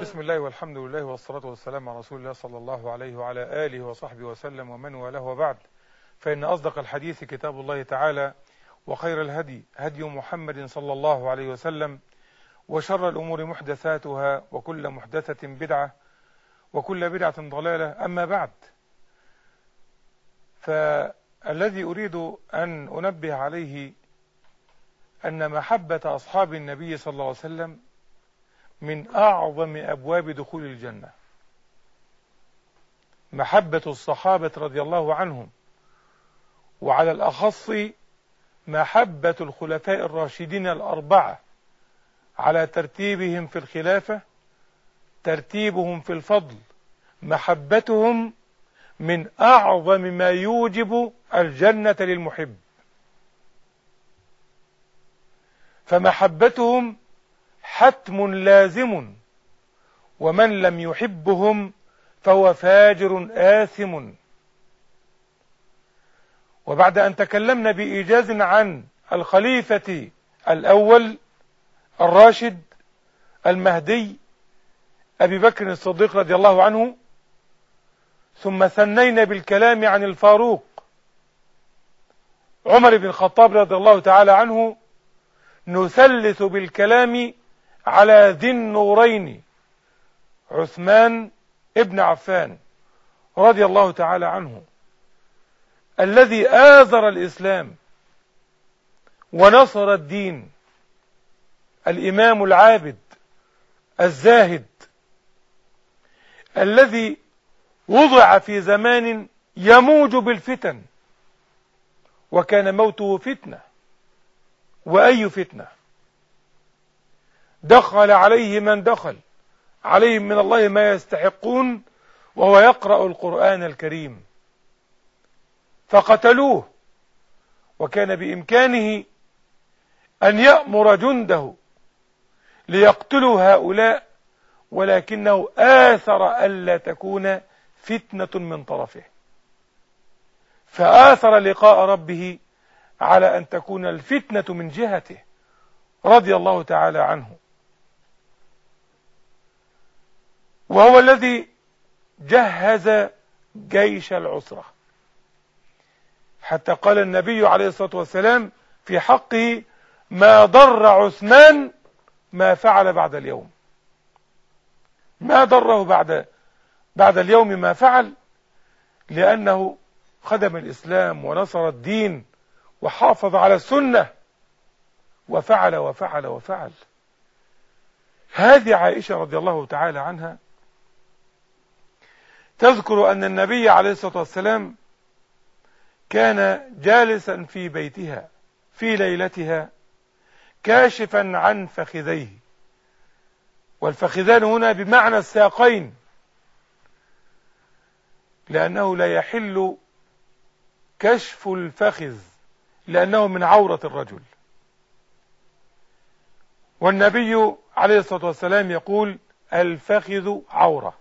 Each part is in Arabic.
بسم الله والحمد لله والصلاة والسلام على رسول الله صلى الله عليه وعلى آله وصحبه وسلم ومن والاه وبعد. فإن أصدق الحديث كتاب الله تعالى وخير الهدي هدي محمد صلى الله عليه وسلم وشر الأمور محدثاتها وكل محدثة بدعة وكل بدعة ضلالة. أما بعد فالذي أريد أن أنبه عليه أن محبة أصحاب النبي صلى الله عليه وسلم من أعظم أبواب دخول الجنة. محبة الصحابة رضي الله عنهم وعلى الأخص محبة الخلفاء الراشدين الأربعة على ترتيبهم في الخلافة ترتيبهم في الفضل محبتهم من أعظم ما يوجب الجنة للمحب. فمحبتهم حتم لازم ومن لم يحبهم فهو فاجر آثم. وبعد أن تكلمنا بإيجاز عن الخليفة الأول الراشد المهدي أبي بكر الصديق رضي الله عنه ثم ثنينا بالكلام عن الفاروق عمر بن الخطاب رضي الله تعالى عنه نثلث بالكلام على ذي النورين عثمان ابن عفان رضي الله تعالى عنه الذي آزر الإسلام ونصر الدين الإمام العابد الزاهد الذي وضع في زمان يموج بالفتن وكان موته فتنة وأي فتنة؟ دخل عليه من دخل. عليهم من الله ما يستحقون وهو يقرأ القرآن الكريم. فقتلوه. وكان بإمكانه أن يأمر جنده ليقتلوا هؤلاء ولكنه آثر ألا تكون فتنة من طرفه. فآثر لقاء ربه على أن تكون الفتنة من جهته رضي الله تعالى عنه. وهو الذي جهز جيش العسرة. حتى قال النبي عليه الصلاة والسلام في حقه ما ضر عثمان ما فعل بعد اليوم. ما ضره بعد بعد اليوم ما فعل لأنه خدم الإسلام ونصر الدين وحافظ على السنة. وفعل وفعل وفعل. هذه عائشة رضي الله تعالى عنها تذكر أن النبي عليه الصلاة والسلام كان جالسا في بيتها في ليلتها كاشفا عن فخذيه. والفخذان هنا بمعنى الساقين لأنه لا يحل كشف الفخذ لأنه من عورة الرجل. والنبي عليه الصلاة والسلام يقول الفخذ عورة.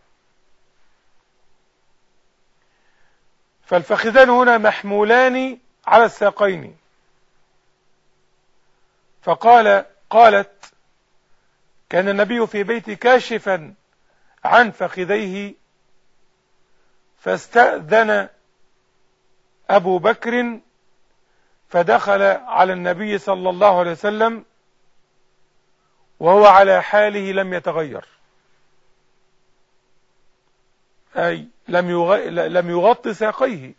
فالفخذان هنا محمولان على الساقين. فقال قالت كان النبي في بيتي كاشفا عن فخذيه فاستأذن أبو بكر فدخل على النبي صلى الله عليه وسلم وهو على حاله لم يتغير. أي لم لم يغطي ساقيه.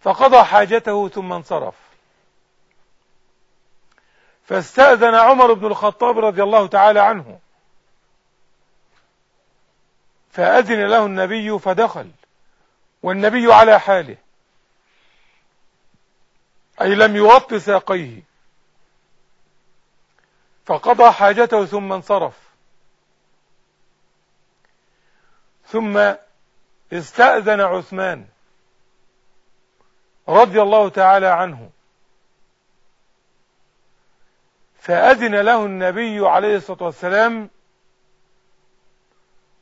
فقضى حاجته ثم انصرف. فاستأذن عمر بن الخطاب رضي الله تعالى عنه. فأذن له النبي فدخل والنبي على حاله. أي لم يغط ساقيه. فقضى حاجته ثم انصرف. ثم استأذن عثمان رضي الله تعالى عنه. فأذن له النبي عليه الصلاة والسلام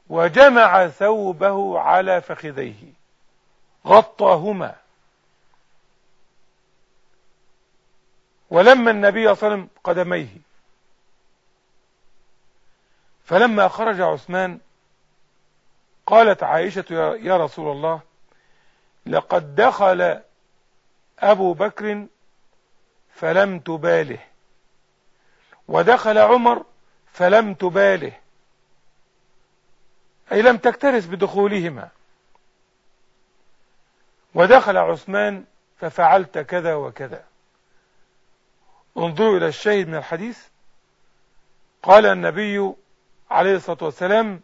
وجمع ثوبه على فخذيه. غطاهما. ولما النبي صلى الله عليه وسلم قدميه. فلما خرج عثمان قالت عائشة يا رسول الله لقد دخل أبو بكر فلم تباله ودخل عمر فلم تباله أي لم تكترث بدخولهما. ودخل عثمان ففعلت كذا وكذا. انظروا إلى الشاهد من الحديث. قال النبي عليه الصلاة والسلام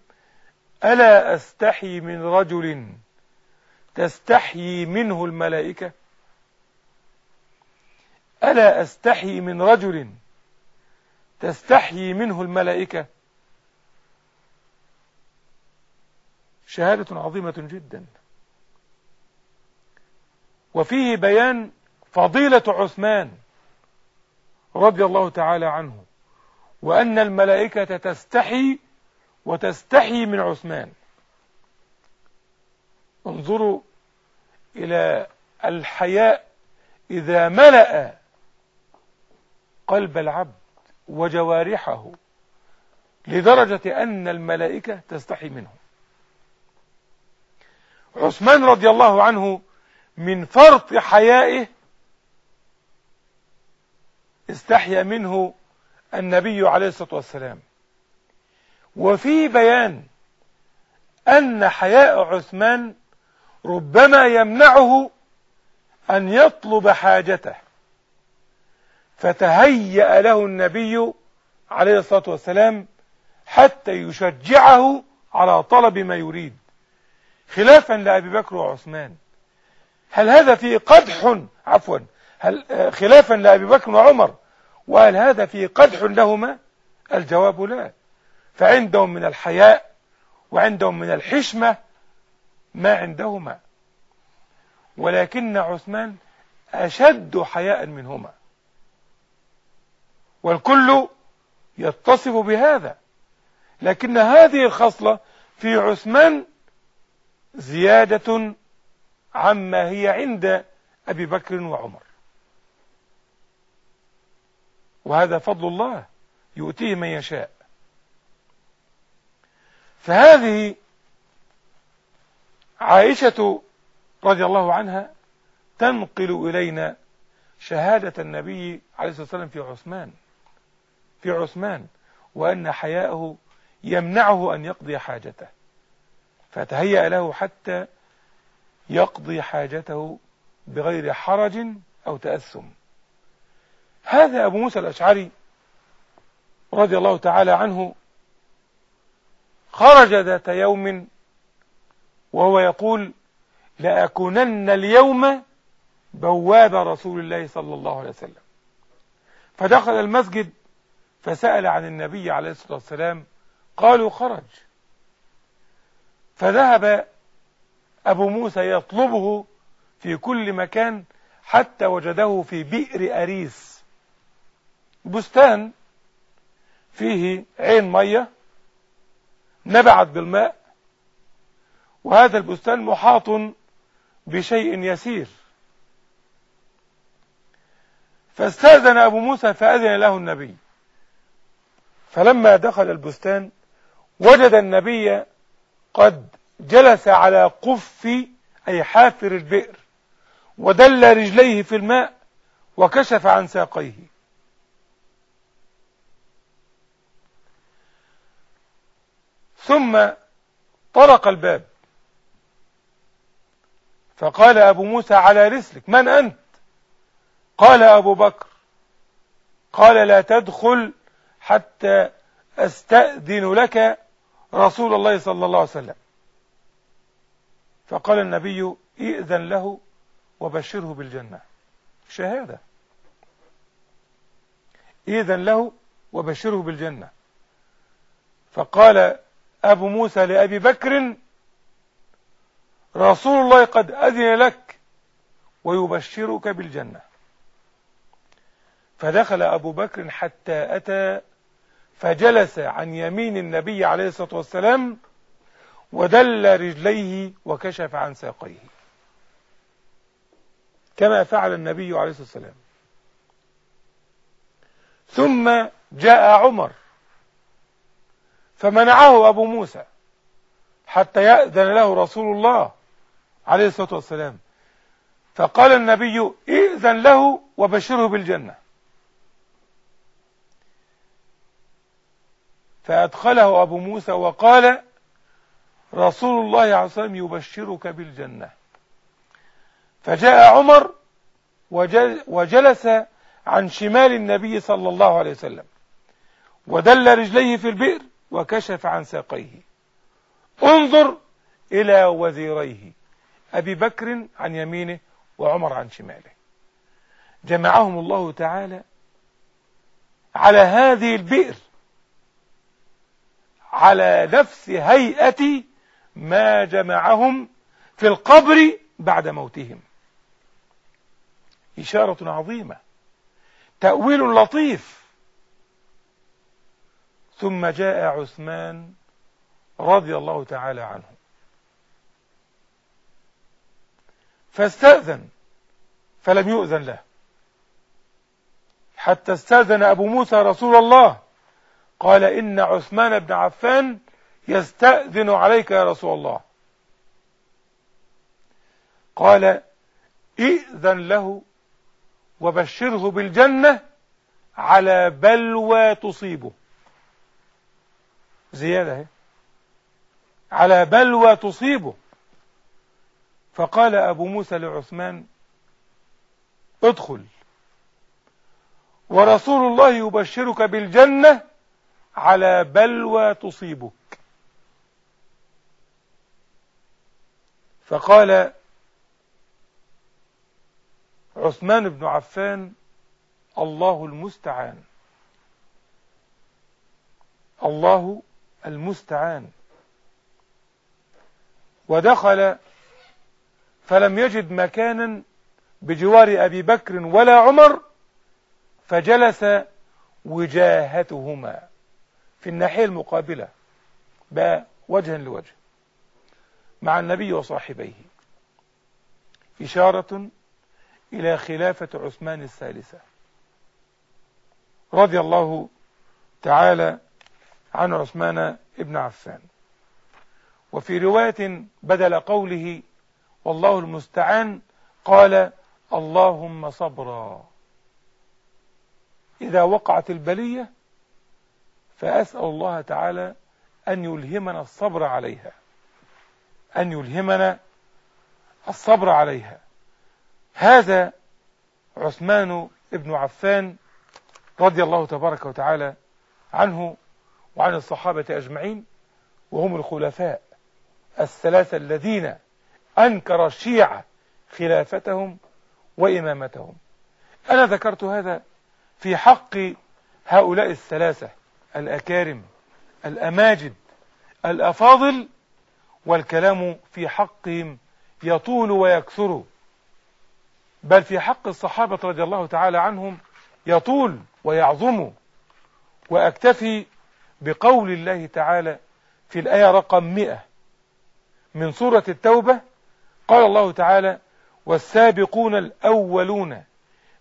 ألا أستحي من رجل تستحيي منه الملائكة؟ ألا أستحي من رجل تستحيي منه الملائكة؟ شهادة عظيمة جدا. وفيه بيان فضيلة عثمان رضي الله تعالى عنه وأن الملائكة تستحي وتستحي من عثمان. انظروا إلى الحياء إذا ملأ قلب العبد وجوارحه لدرجة أن الملائكة تستحي منه. عثمان رضي الله عنه من فرط حيائه استحيا منه النبي عليه الصلاة والسلام. وفي بيان أن حياء عثمان ربما يمنعه أن يطلب حاجته. فتهيأ له النبي عليه الصلاة والسلام حتى يشجعه على طلب ما يريد خلافا لأبي بكر وعثمان. هل هذا فيه قدح؟ عفوا هل خلافا لأبي بكر وعمر؟ وهل هذا فيه قدح لهما؟ الجواب لا. فعندهم من الحياء وعندهم من الحشمة ما عندهما. ولكن عثمان أشد حياء منهما. والكل يتصف بهذا. لكن هذه الخصلة في عثمان زيادة عما هي عند أبي بكر وعمر. وهذا فضل الله يؤتيه من يشاء. فهذه عائشة رضي الله عنها تنقل إلينا شهادة النبي عليه الصلاة والسلام في عثمان في عثمان وأن حياءه يمنعه أن يقضي حاجته فتهيأ له حتى يقضي حاجته بغير حرج أو تأثم. هذا أبو موسى الأشعري رضي الله تعالى عنه خرج ذات يوم وهو يقول لأكونن اليوم بواب رسول الله صلى الله عليه وسلم. فدخل المسجد فسأل عن النبي عليه الصلاة والسلام قالوا خرج. فذهب أبو موسى يطلبه في كل مكان حتى وجده في بئر أريس. بستان فيه عين مية نبعت بالماء وهذا البستان محاط بشيء يسير. فاستأذن أبو موسى فأذن له النبي. فلما دخل البستان وجد النبي قد جلس على قف أي حافر البئر ودل رجليه في الماء وكشف عن ساقيه. ثم طرق الباب. فقال أبو موسى على رسلك من أنت؟ قال أبو بكر. قال لا تدخل حتى أستأذن لك رسول الله صلى الله عليه وسلم. فقال النبي إئذن له وبشره بالجنة. شهادة. إئذن له وبشره بالجنة. فقال أبو موسى لأبي بكر رسول الله قد أذن لك ويبشرك بالجنة. فدخل أبو بكر حتى أتى فجلس عن يمين النبي عليه الصلاة والسلام ودل رجليه وكشف عن ساقيه. كما فعل النبي عليه الصلاة والسلام. ثم جاء عمر. فمنعه أبو موسى حتى يأذن له رسول الله عليه الصلاة والسلام. فقال النبي ائذن له وبشره بالجنة. فأدخله أبو موسى وقال رسول الله عليه وسلم يبشرك بالجنة. فجاء عمر وجلس عن شمال النبي صلى الله عليه وسلم. ودل رجليه في البئر. وكشف عن ساقيه. انظر إلى وزيريه أبي بكر عن يمينه وعمر عن شماله. جمعهم الله تعالى على هذه البئر على نفس هيئة ما جمعهم في القبر بعد موتهم. إشارة عظيمة. تأويل لطيف. ثم جاء عثمان رضي الله تعالى عنه. فاستأذن فلم يؤذن له. حتى استأذن أبو موسى رسول الله. قال إن عثمان بن عفان يستأذن عليك يا رسول الله. قال ائذن له وبشره بالجنة على بلوى تصيبه. زيادة هي. على بلوى تصيبه. فقال أبو موسى لعثمان ادخل. ورسول الله يبشرك بالجنة على بلوى تصيبك. فقال عثمان بن عفان الله المستعان. الله المستعان. ودخل فلم يجد مكانا بجوار أبي بكر ولا عمر فجلس وجاهتهما في الناحية المقابلة بقى وجها لوجه مع النبي وصاحبيه. إشارة إلى خلافة عثمان الثالثة. رضي الله تعالى عن عثمان ابن عفان. وفي رواية بدل قوله والله المستعان قال اللهم صبرا. إذا وقعت البلية فأسأل الله تعالى أن يلهمنا الصبر عليها. أن يلهمنا الصبر عليها. هذا عثمان ابن عفان رضي الله تبارك وتعالى عنه وعن الصحابة أجمعين وهم الخلفاء الثلاثة الذين أنكر الشيعة خلافتهم وإمامتهم. أنا ذكرت هذا في حق هؤلاء الثلاثة الأكارم الأماجد الأفاضل والكلام في حقهم يطول ويكثر. بل في حق الصحابة رضي الله تعالى عنهم يطول ويعظم وأكتفي بقول الله تعالى في الآية رقم مئة من سورة التوبة قال الله تعالى والسابقون الأولون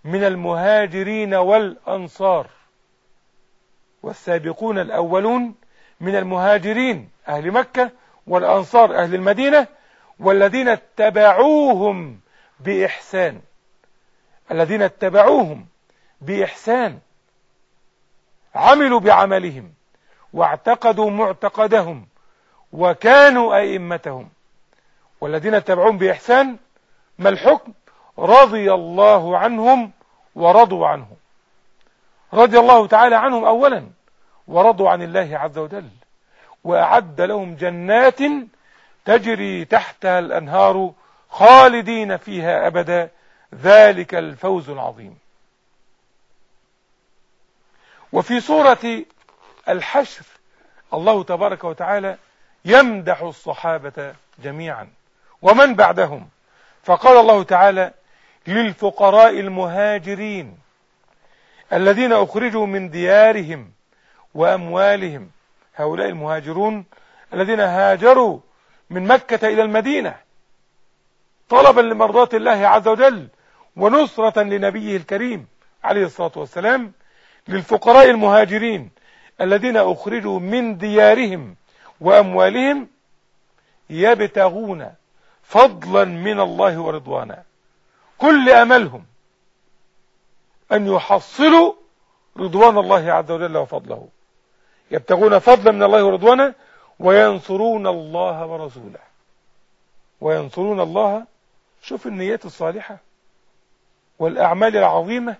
من المهاجرين والأنصار. والسابقون الأولون من المهاجرين أهل مكة والأنصار أهل المدينة والذين اتبعوهم بإحسان. الذين اتبعوهم بإحسان عملوا بعملهم. واعتقدوا معتقدهم وكانوا أئمتهم والذين اتبعوهم بإحسان ما الحكم؟ رضي الله عنهم ورضوا عنه. رضي الله تعالى عنهم أولا ورضوا عن الله عز وجل وأعد لهم جنات تجري تحتها الأنهار خالدين فيها أبدا. ذلك الفوز العظيم. وفي سورة الحشر. الله تبارك وتعالى يمدح الصحابة جميعا. ومن بعدهم؟ فقال الله تعالى للفقراء المهاجرين الذين أخرجوا من ديارهم وأموالهم. هؤلاء المهاجرون الذين هاجروا من مكة إلى المدينة طلبا لمرضاة الله عز وجل ونصرة لنبيه الكريم عليه الصلاة والسلام للفقراء المهاجرين. الذين أخرجوا من ديارهم وأموالهم يبتغون فضلا من الله ورضوانا. كل أملهم أن يحصلوا رضوان الله عز وجل وفضله. يبتغون فضلا من الله ورضوانا وينصرون الله ورسوله. وينصرون الله شوف النيات الصالحة والأعمال العظيمة.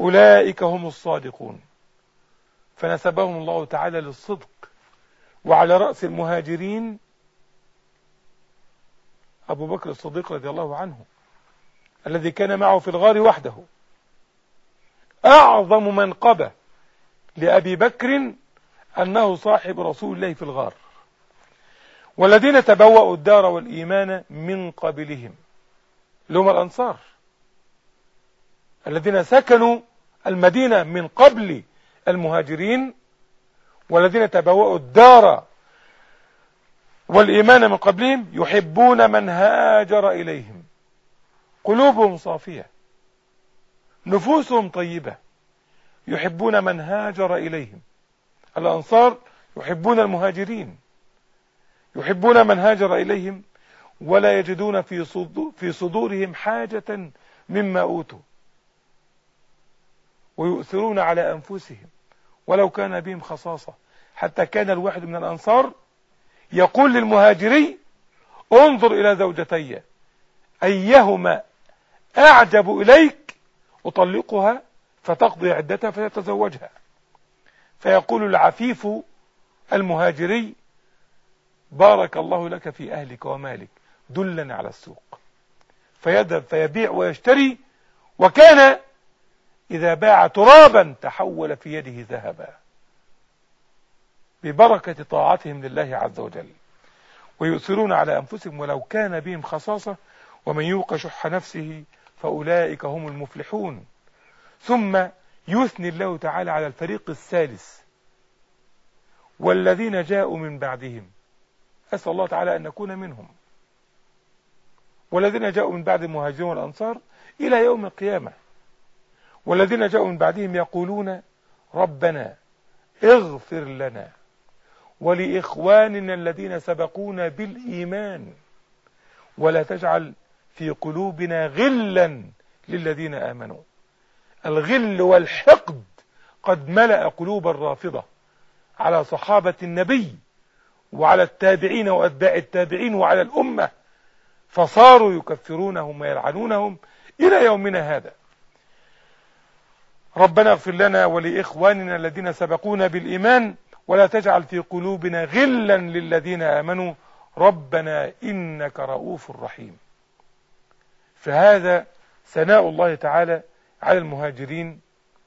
أولئك هم الصادقون. فنسبهم الله تعالى للصدق وعلى رأس المهاجرين. أبو بكر الصديق رضي الله عنه الذي كان معه في الغار وحده. أعظم منقبة لأبي بكر أنه صاحب رسول الله في الغار. والذين تبوأوا الدار والإيمان من قبلهم. لهم الأنصار. الذين سكنوا المدينة من قبل المهاجرين والذين تبوأوا الدار والإيمان من قبلهم يحبون من هاجر إليهم. قلوبهم صافية. نفوسهم طيبة. يحبون من هاجر إليهم. الأنصار يحبون المهاجرين. يحبون من هاجر إليهم ولا يجدون في صدورهم حاجة مما أوتوا. ويؤثرون على أنفسهم ولو كان بهم خصاصة. حتى كان الواحد من الأنصار يقول للمهاجري انظر إلى زوجتي أيهما أعجب إليك؟ أطلقها فتقضي عدتها فتتزوجها فيقول العفيف المهاجري بارك الله لك في أهلك ومالك دلني على السوق. فيذهب فيبيع ويشتري وكان إذا باع ترابا تحول في يده ذهبا ببركة طاعتهم لله عز وجل. ويؤثرون على أنفسهم ولو كان بهم خصاصة ومن يوق شح نفسه فأولئك هم المفلحون. ثم يثني الله تعالى على الفريق الثالث والذين جاءوا من بعدهم. أسأل الله تعالى أن نكون منهم. والذين جاءوا من بعد المهاجرين والأنصار إلى يوم القيامة. والذين جاءوا من بعدهم يقولون ربنا اغفر لنا ولإخواننا الذين سبقونا بالإيمان ولا تجعل في قلوبنا غلا للذين آمنوا. الغل والحقد قد ملأ قلوب الرافضة على صحابة النبي وعلى التابعين وأتباع التابعين وعلى الأمة فصاروا يكفرونهم ويلعنونهم إلى يومنا هذا. ربنا اغفر لنا ولإخواننا الذين سبقونا بالإيمان ولا تجعل في قلوبنا غلا للذين آمنوا. ربنا إنك رؤوف رحيم. فهذا ثناء الله تعالى على المهاجرين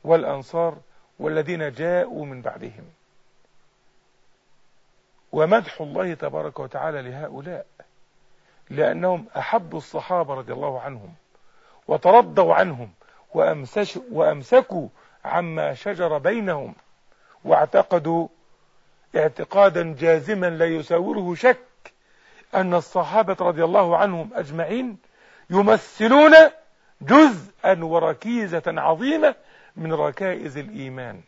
والأنصار والذين جاءوا من بعدهم. ومدح الله تبارك وتعالى لهؤلاء لأنهم أحبوا الصحابة رضي الله عنهم وترضوا عنهم وأمسكوا عما شجر بينهم واعتقدوا اعتقادا جازما لا يساوره شك أن الصحابة رضي الله عنهم أجمعين يمثلون جزءا وركيزة عظيمة من ركائز الإيمان.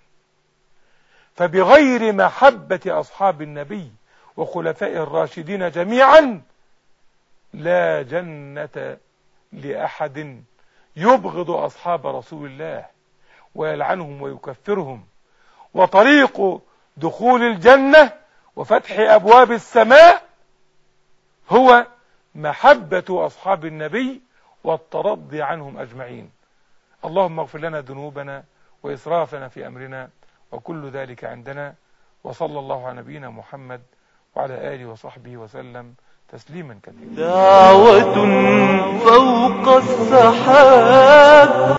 فبغير محبة أصحاب النبي وخلفاء الراشدين جميعا لا جنة لأحد. يبغض أصحاب رسول الله ويلعنهم ويكفرهم. وطريق دخول الجنة وفتح أبواب السماء هو محبة أصحاب النبي والترضي عنهم أجمعين. اللهم اغفر لنا ذنوبنا وإسرافنا في أمرنا وكل ذلك عندنا وصلى الله على نبينا محمد وعلى آله وصحبه وسلم. تسليما كثيرا. دعوة فوق السحاب.